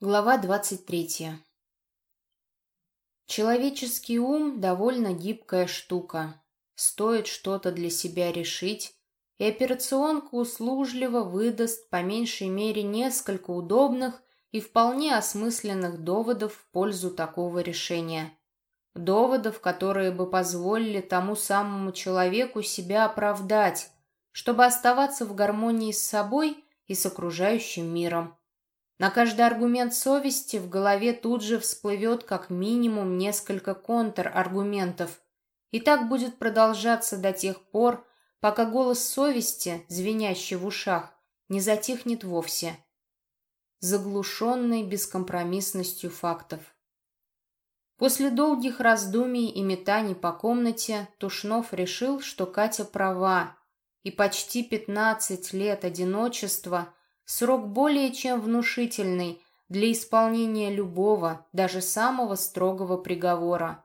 Глава 23. Человеческий ум довольно гибкая штука. Стоит что-то для себя решить, и операционка услужливо выдаст по меньшей мере несколько удобных и вполне осмысленных доводов в пользу такого решения. Доводов, которые бы позволили тому самому человеку себя оправдать, чтобы оставаться в гармонии с собой и с окружающим миром. На каждый аргумент совести в голове тут же всплывет как минимум несколько контраргументов. И так будет продолжаться до тех пор, пока голос совести, звенящий в ушах, не затихнет вовсе, заглушенный бескомпромиссностью фактов. После долгих раздумий и метаний по комнате Тушнов решил, что Катя права, и почти пятнадцать лет одиночества – Срок более чем внушительный для исполнения любого, даже самого строгого приговора.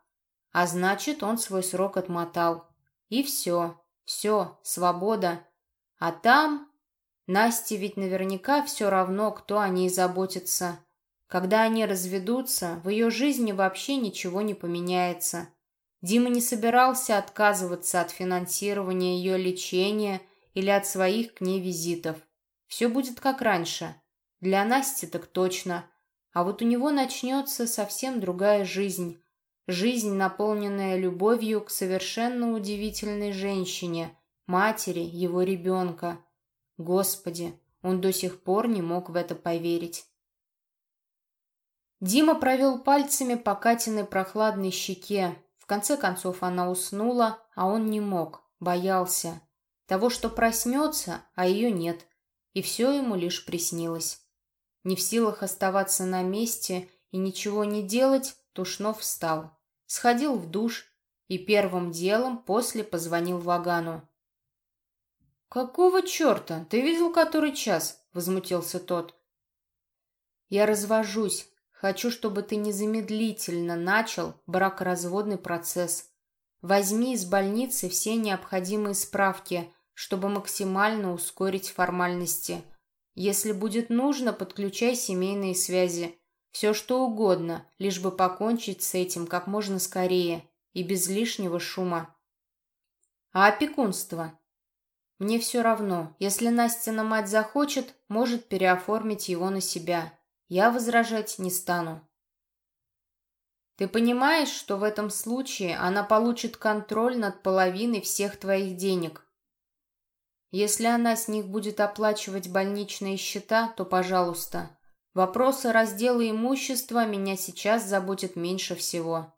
А значит, он свой срок отмотал. И все, все, свобода. А там... Насте ведь наверняка все равно, кто о ней заботится. Когда они разведутся, в ее жизни вообще ничего не поменяется. Дима не собирался отказываться от финансирования ее лечения или от своих к ней визитов. Все будет как раньше. Для Насти так точно. А вот у него начнется совсем другая жизнь. Жизнь, наполненная любовью к совершенно удивительной женщине, матери его ребенка. Господи, он до сих пор не мог в это поверить. Дима провел пальцами по Катиной прохладной щеке. В конце концов она уснула, а он не мог, боялся. Того, что проснется, а ее нет и все ему лишь приснилось. Не в силах оставаться на месте и ничего не делать, Тушнов встал, сходил в душ и первым делом после позвонил Вагану. «Какого черта? Ты видел, который час?» — возмутился тот. «Я развожусь. Хочу, чтобы ты незамедлительно начал бракоразводный процесс. Возьми из больницы все необходимые справки, чтобы максимально ускорить формальности. Если будет нужно, подключай семейные связи. Все что угодно, лишь бы покончить с этим как можно скорее и без лишнего шума. А опекунство? Мне все равно. Если Настина мать захочет, может переоформить его на себя. Я возражать не стану. Ты понимаешь, что в этом случае она получит контроль над половиной всех твоих денег, если она с них будет оплачивать больничные счета, то пожалуйста. Вопросы раздела имущества меня сейчас заботят меньше всего.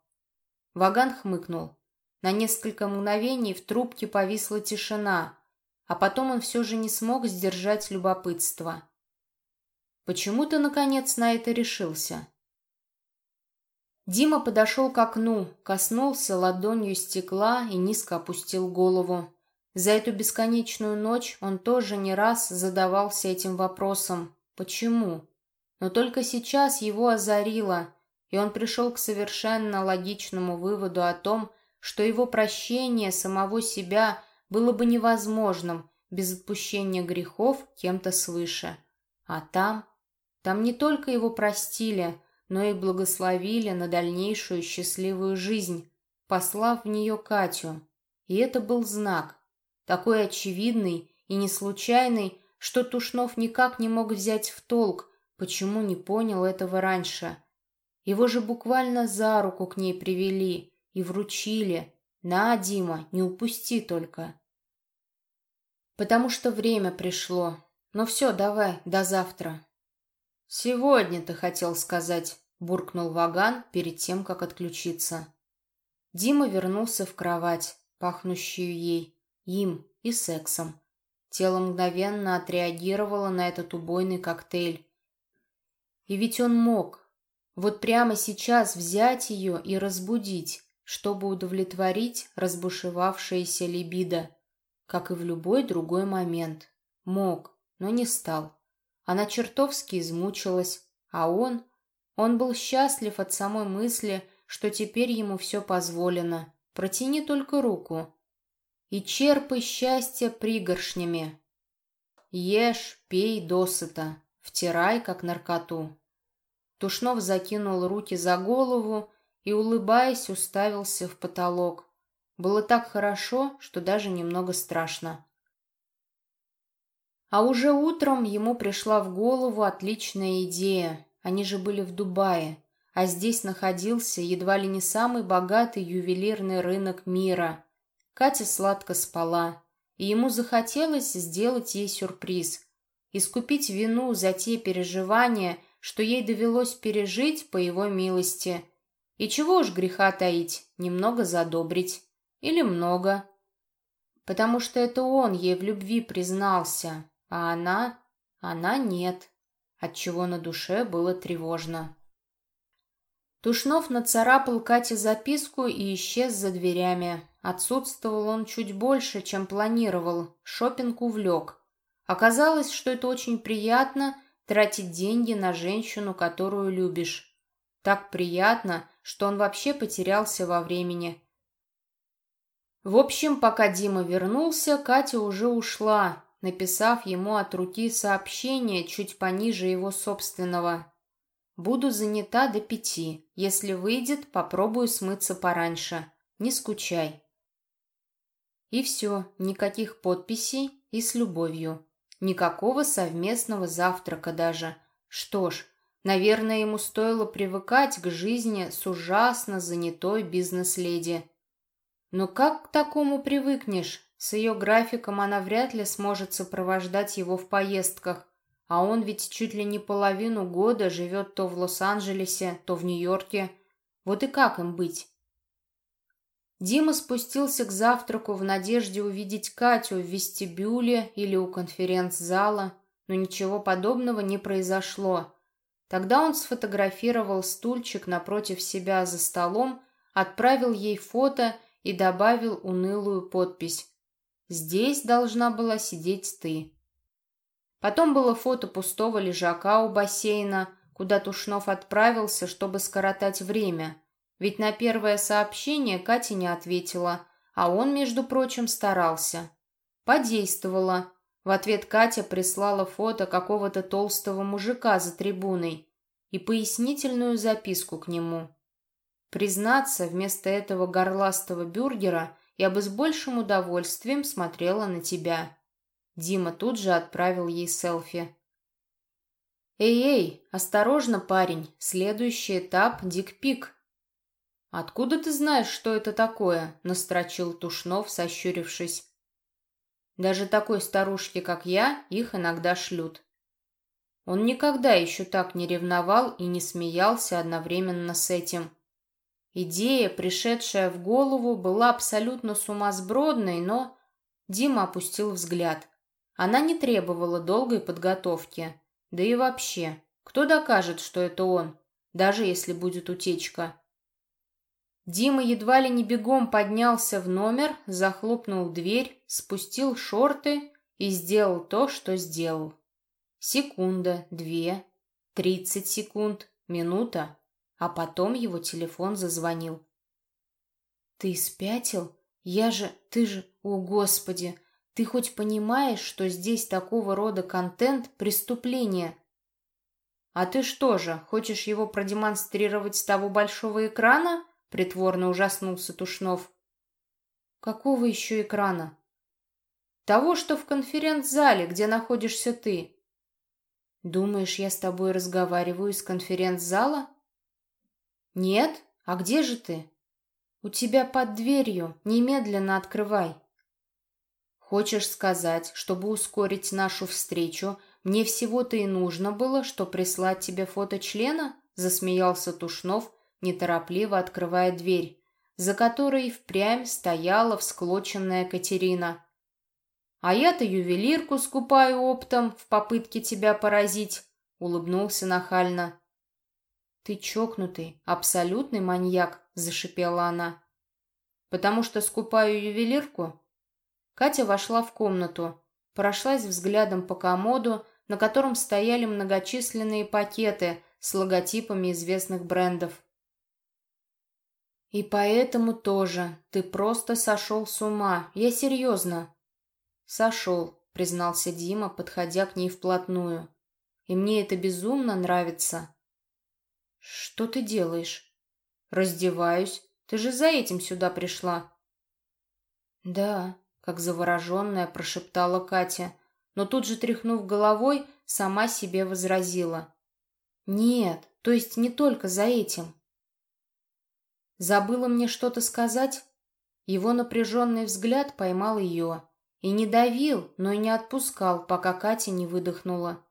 Ваган хмыкнул. На несколько мгновений в трубке повисла тишина, а потом он все же не смог сдержать любопытство. Почему ты, наконец, на это решился? Дима подошел к окну, коснулся ладонью стекла и низко опустил голову. За эту бесконечную ночь он тоже не раз задавался этим вопросом «почему?». Но только сейчас его озарило, и он пришел к совершенно логичному выводу о том, что его прощение самого себя было бы невозможным без отпущения грехов кем-то свыше. А там? Там не только его простили, но и благословили на дальнейшую счастливую жизнь, послав в нее Катю. И это был знак, такой очевидный и не случайный, что Тушнов никак не мог взять в толк, почему не понял этого раньше. Его же буквально за руку к ней привели и вручили. «На, Дима, не упусти только». Потому что время пришло. Ну все, давай, до завтра. «Сегодня ты хотел сказать», — буркнул Ваган перед тем, как отключиться. Дима вернулся в кровать, пахнущую ей им и сексом. Тело мгновенно отреагировало на этот убойный коктейль. И ведь он мог. Вот прямо сейчас взять ее и разбудить, чтобы удовлетворить разбушевавшееся либидо, как и в любой другой момент. Мог, но не стал. Она чертовски измучилась, а он... Он был счастлив от самой мысли, что теперь ему все позволено. Протяни только руку, и черпай счастье пригоршнями. Ешь, пей досыта, втирай, как наркоту. Тушнов закинул руки за голову и, улыбаясь, уставился в потолок. Было так хорошо, что даже немного страшно. А уже утром ему пришла в голову отличная идея. Они же были в Дубае, а здесь находился едва ли не самый богатый ювелирный рынок мира. Катя сладко спала, и ему захотелось сделать ей сюрприз. Искупить вину за те переживания, что ей довелось пережить по его милости. И чего уж греха таить, немного задобрить. Или много. Потому что это он ей в любви признался, а она... она нет. Отчего на душе было тревожно. Тушнов нацарапал Кате записку и исчез за дверями. Отсутствовал он чуть больше, чем планировал. Шопинг увлек. Оказалось, что это очень приятно тратить деньги на женщину, которую любишь. Так приятно, что он вообще потерялся во времени. В общем, пока Дима вернулся, Катя уже ушла, написав ему от руки сообщение чуть пониже его собственного. «Буду занята до пяти. Если выйдет, попробую смыться пораньше. Не скучай». И все, никаких подписей и с любовью. Никакого совместного завтрака даже. Что ж, наверное, ему стоило привыкать к жизни с ужасно занятой бизнес-леди. Но как к такому привыкнешь? С ее графиком она вряд ли сможет сопровождать его в поездках, а он ведь чуть ли не половину года живет то в Лос-Анджелесе, то в Нью-Йорке. Вот и как им быть? Дима спустился к завтраку в надежде увидеть Катю в вестибюле или у конференц-зала, но ничего подобного не произошло. Тогда он сфотографировал стульчик напротив себя за столом, отправил ей фото и добавил унылую подпись «Здесь должна была сидеть ты». Потом было фото пустого лежака у бассейна, куда Тушнов отправился, чтобы скоротать время – ведь на первое сообщение Катя не ответила, а он, между прочим, старался. Подействовала. В ответ Катя прислала фото какого-то толстого мужика за трибуной и пояснительную записку к нему. Признаться, вместо этого горластого бюргера я бы с большим удовольствием смотрела на тебя. Дима тут же отправил ей селфи. «Эй-эй, осторожно, парень, следующий этап — дикпик», «Откуда ты знаешь, что это такое?» — настрочил Тушнов, сощурившись. «Даже такой старушке, как я, их иногда шлют». Он никогда еще так не ревновал и не смеялся одновременно с этим. Идея, пришедшая в голову, была абсолютно сумасбродной, но... Дима опустил взгляд. Она не требовала долгой подготовки. Да и вообще, кто докажет, что это он, даже если будет утечка? Дима едва ли не бегом поднялся в номер, захлопнул дверь, спустил шорты и сделал то, что сделал. Секунда, две, тридцать секунд, минута, а потом его телефон зазвонил. «Ты спятил? Я же... Ты же... О, Господи! Ты хоть понимаешь, что здесь такого рода контент — преступление?» «А ты что же, хочешь его продемонстрировать с того большого экрана?» — притворно ужаснулся Тушнов. «Какого еще экрана?» «Того, что в конференц-зале, где находишься ты». «Думаешь, я с тобой разговариваю из конференц-зала?» «Нет? А где же ты?» «У тебя под дверью. Немедленно открывай». «Хочешь сказать, чтобы ускорить нашу встречу, мне всего-то и нужно было, что прислать тебе фото члена?» Засмеялся Тушнов, неторопливо открывая дверь, за которой впрямь стояла всклоченная Катерина. «А я-то ювелирку скупаю оптом в попытке тебя поразить», — улыбнулся нахально. «Ты чокнутый, абсолютный маньяк», — зашипела она. «Потому что скупаю ювелирку?» Катя вошла в комнату, прошлась взглядом по комоду, на котором стояли многочисленные пакеты с логотипами известных брендов. «И поэтому тоже. Ты просто сошел с ума. Я серьезно». «Сошел», — признался Дима, подходя к ней вплотную. «И мне это безумно нравится». «Что ты делаешь?» «Раздеваюсь. Ты же за этим сюда пришла». «Да», — как завороженная прошептала Катя, но тут же, тряхнув головой, сама себе возразила. «Нет, то есть не только за этим». Забыла мне что-то сказать? Его напряженный взгляд поймал ее. И не давил, но и не отпускал, пока Катя не выдохнула.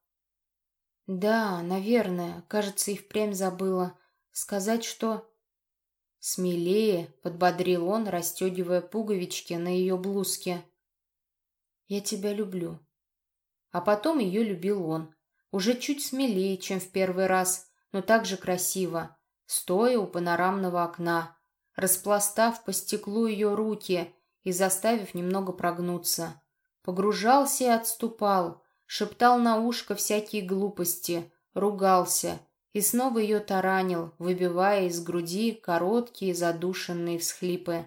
«Да, наверное, кажется, и впрямь забыла. Сказать, что...» «Смелее», — подбодрил он, расстегивая пуговички на ее блузке. «Я тебя люблю». А потом ее любил он. Уже чуть смелее, чем в первый раз, но так же красиво, стоя у панорамного окна, распластав по стеклу ее руки и заставив немного прогнуться. Погружался и отступал, шептал на ушко всякие глупости, ругался и снова ее таранил, выбивая из груди короткие задушенные всхлипы.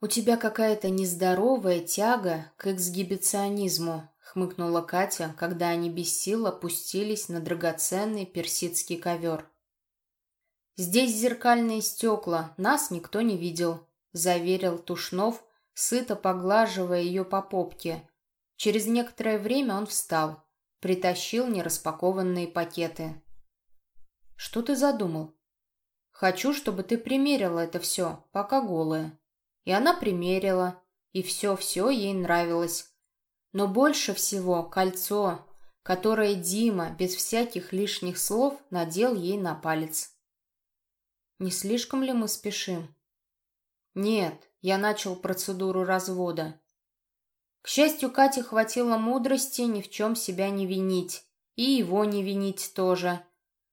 «У тебя какая-то нездоровая тяга к эксгибиционизму», — хмыкнула Катя, когда они без сил опустились на драгоценный персидский ковер. «Здесь зеркальные стекла, нас никто не видел», — заверил Тушнов, сыто поглаживая ее по попке. Через некоторое время он встал, притащил нераспакованные пакеты. «Что ты задумал?» «Хочу, чтобы ты примерила это все, пока голая». И она примерила, и все-все ей нравилось. Но больше всего кольцо, которое Дима без всяких лишних слов надел ей на палец. Не слишком ли мы спешим? Нет, я начал процедуру развода. К счастью, Кате хватило мудрости ни в чем себя не винить. И его не винить тоже.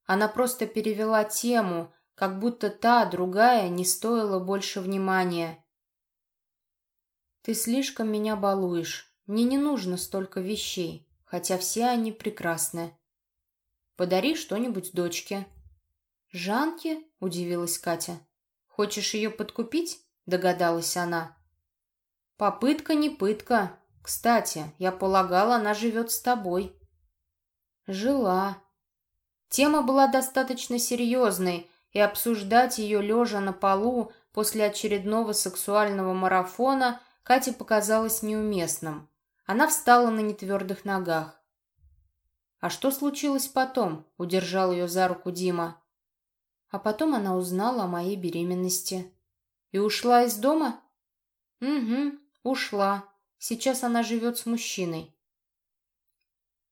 Она просто перевела тему, как будто та, другая, не стоила больше внимания. «Ты слишком меня балуешь. Мне не нужно столько вещей, хотя все они прекрасны. Подари что-нибудь дочке». «Жанке?» — удивилась Катя. «Хочешь ее подкупить?» — догадалась она. «Попытка не пытка. Кстати, я полагала, она живет с тобой». «Жила». Тема была достаточно серьезной, и обсуждать ее лежа на полу после очередного сексуального марафона Кате показалось неуместным. Она встала на нетвердых ногах. «А что случилось потом?» — удержал ее за руку Дима. А потом она узнала о моей беременности. И ушла из дома? Угу, ушла. Сейчас она живет с мужчиной.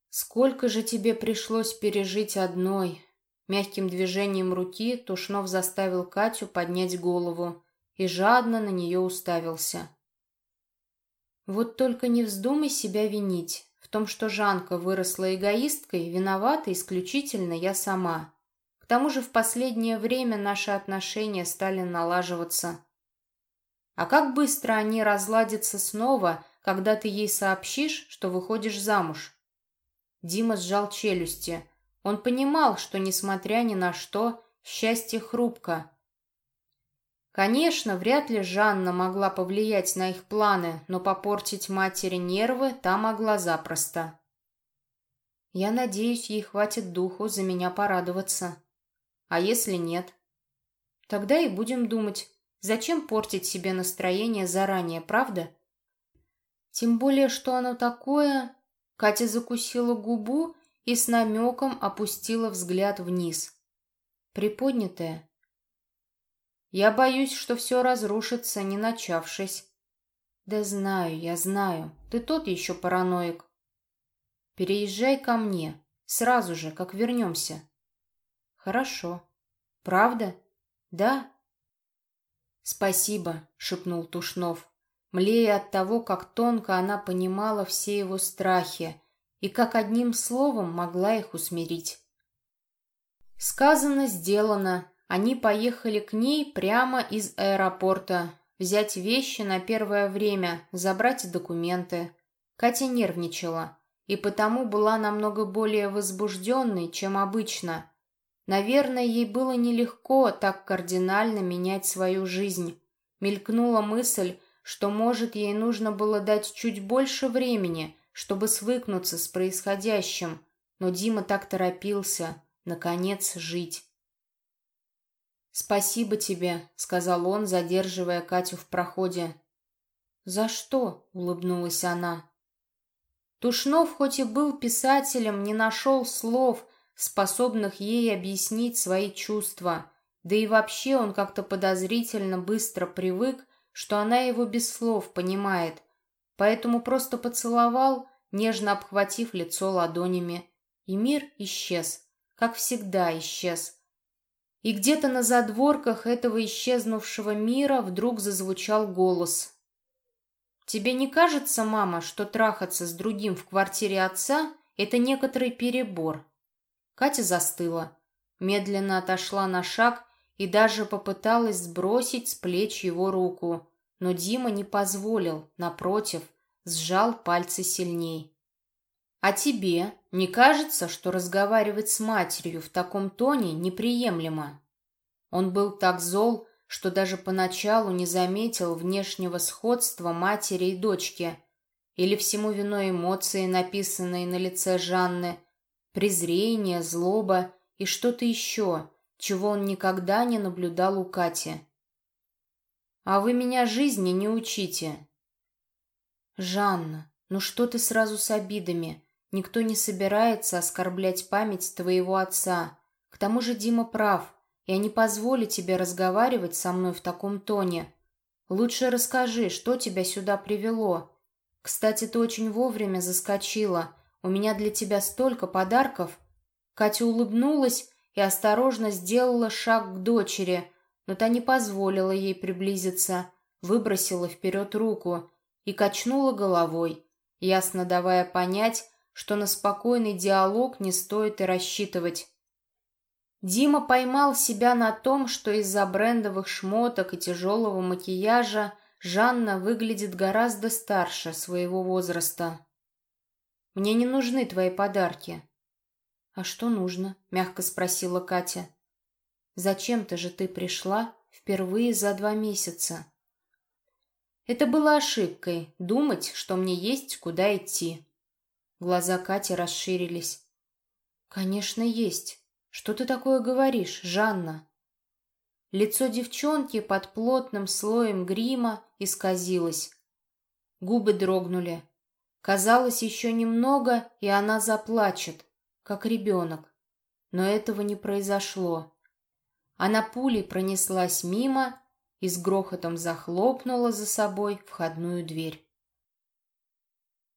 Сколько же тебе пришлось пережить одной? Мягким движением руки Тушнов заставил Катю поднять голову и жадно на нее уставился. Вот только не вздумай себя винить. В том, что Жанка выросла эгоисткой, виновата исключительно я сама. К тому же в последнее время наши отношения стали налаживаться. А как быстро они разладятся снова, когда ты ей сообщишь, что выходишь замуж? Дима сжал челюсти. Он понимал, что, несмотря ни на что, счастье хрупко. Конечно, вряд ли Жанна могла повлиять на их планы, но попортить матери нервы та могла запросто. Я надеюсь, ей хватит духу за меня порадоваться. А если нет? Тогда и будем думать, зачем портить себе настроение заранее, правда? Тем более, что оно такое... Катя закусила губу и с намеком опустила взгляд вниз. Приподнятая. Я боюсь, что все разрушится, не начавшись. Да знаю, я знаю. Ты тот еще параноик. Переезжай ко мне. Сразу же, как вернемся. «Хорошо. Правда? Да?» «Спасибо», — шепнул Тушнов, млея от того, как тонко она понимала все его страхи и как одним словом могла их усмирить. Сказано, сделано. Они поехали к ней прямо из аэропорта, взять вещи на первое время, забрать документы. Катя нервничала и потому была намного более возбужденной, чем обычно — Наверное, ей было нелегко так кардинально менять свою жизнь. Мелькнула мысль, что, может, ей нужно было дать чуть больше времени, чтобы свыкнуться с происходящим, но Дима так торопился, наконец, жить. «Спасибо тебе», — сказал он, задерживая Катю в проходе. «За что?» — улыбнулась она. Тушнов, хоть и был писателем, не нашел слов, способных ей объяснить свои чувства. Да и вообще он как-то подозрительно быстро привык, что она его без слов понимает, поэтому просто поцеловал, нежно обхватив лицо ладонями. И мир исчез, как всегда исчез. И где-то на задворках этого исчезнувшего мира вдруг зазвучал голос. «Тебе не кажется, мама, что трахаться с другим в квартире отца — это некоторый перебор?» Катя застыла, медленно отошла на шаг и даже попыталась сбросить с плеч его руку, но Дима не позволил, напротив, сжал пальцы сильней. «А тебе не кажется, что разговаривать с матерью в таком тоне неприемлемо?» Он был так зол, что даже поначалу не заметил внешнего сходства матери и дочки. Или всему виной эмоции, написанные на лице Жанны, презрение, злоба и что-то еще, чего он никогда не наблюдал у Кати. «А вы меня жизни не учите». «Жанна, ну что ты сразу с обидами? Никто не собирается оскорблять память твоего отца. К тому же Дима прав. Я не позволю тебе разговаривать со мной в таком тоне. Лучше расскажи, что тебя сюда привело. Кстати, ты очень вовремя заскочила. У меня для тебя столько подарков». Катя улыбнулась и осторожно сделала шаг к дочери, но та не позволила ей приблизиться, выбросила вперед руку и качнула головой, ясно давая понять, что на спокойный диалог не стоит и рассчитывать. Дима поймал себя на том, что из-за брендовых шмоток и тяжелого макияжа Жанна выглядит гораздо старше своего возраста. «Мне не нужны твои подарки». «А что нужно?» — мягко спросила Катя. «Зачем-то же ты пришла впервые за два месяца». Это было ошибкой — думать, что мне есть куда идти. Глаза Кати расширились. «Конечно, есть. «Что ты такое говоришь, Жанна?» Лицо девчонки под плотным слоем грима исказилось. Губы дрогнули. Казалось, еще немного, и она заплачет, как ребенок. Но этого не произошло. Она пулей пронеслась мимо и с грохотом захлопнула за собой входную дверь.